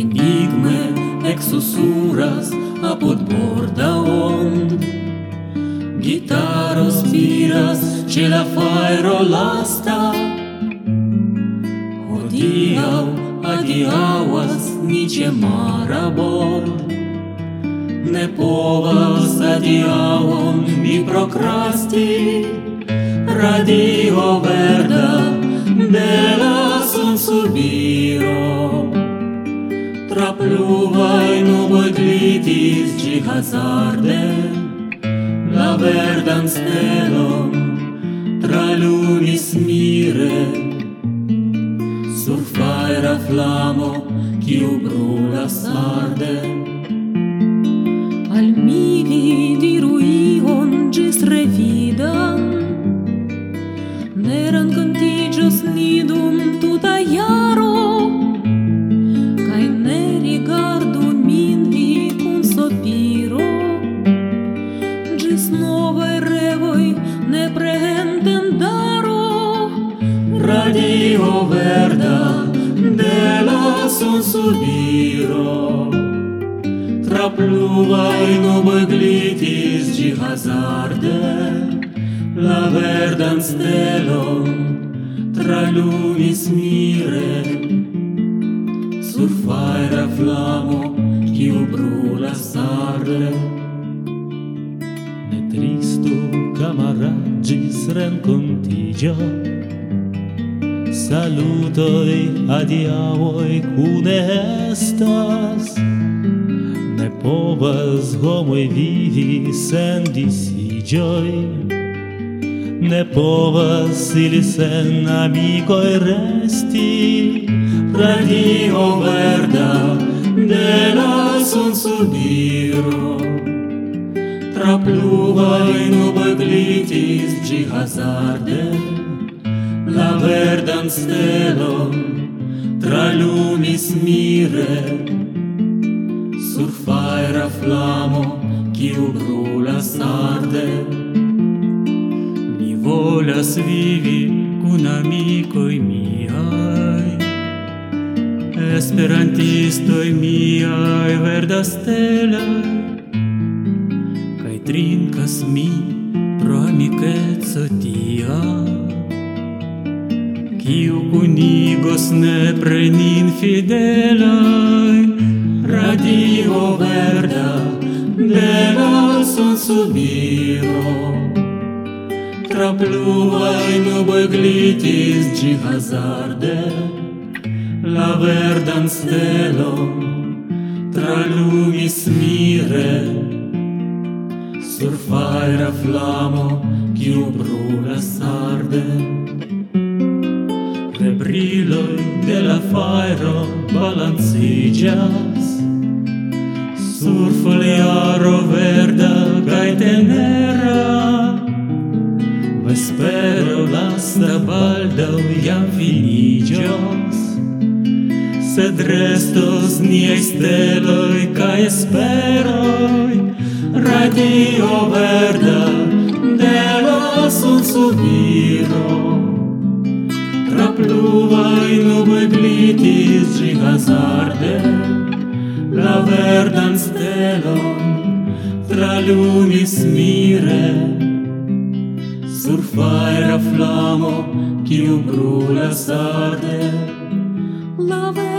enigme exusuras apud borda ond. Gitaro spiras ce la fairo lasta, hodiau adiauas nice mara bord. Ne povas adiauon mi procrasti, radio verda de la pluvae nuboi glitis ci hazarde, la verdan stelon tralumis mire. Sur faera flamo, quiu brulas arde, al mire, Ніжись новою ревой не прегентендару Радіо верда де ла сон субіро Траплюла La verdan stelon tralumis mire. Sur fajra flamo qui brula arde amara gis rencontigio. Salutoi, adiaoi, cune estas? Ne povas homoi vivi sen disigioi. Ne povas ili sen amicoi resti. Radio verda de la sonsubiro pluva in bëglitis gi hazarde La verdan stelon tra lumis mire. Sur faera flamo kiu brulas arde Mi volas vivi Cun amicoi miai Esperantistoi miai verda stelaj trinkas mi pro amikeco tia, kiu kunigos ne prenin fidelai, radio verda de la subiro. Tra pluvai nuboi glitis gi hazarde, la verdan stelo, tra lumis mire, sur faira flamo kiu brulas arde rebriloj de la fajro balanciĝas sur foliaro verda kaj tenera. Vespero lasta baldaŭ jam finiĝos sed restos niaj steloj kaj esperoj Radio Verda della Sonsoviro Tra pluvaj nuboj glitis ĝi hazarde La verdan stelon tralumis mire Sur faera flamo kiu brulas arde La verdan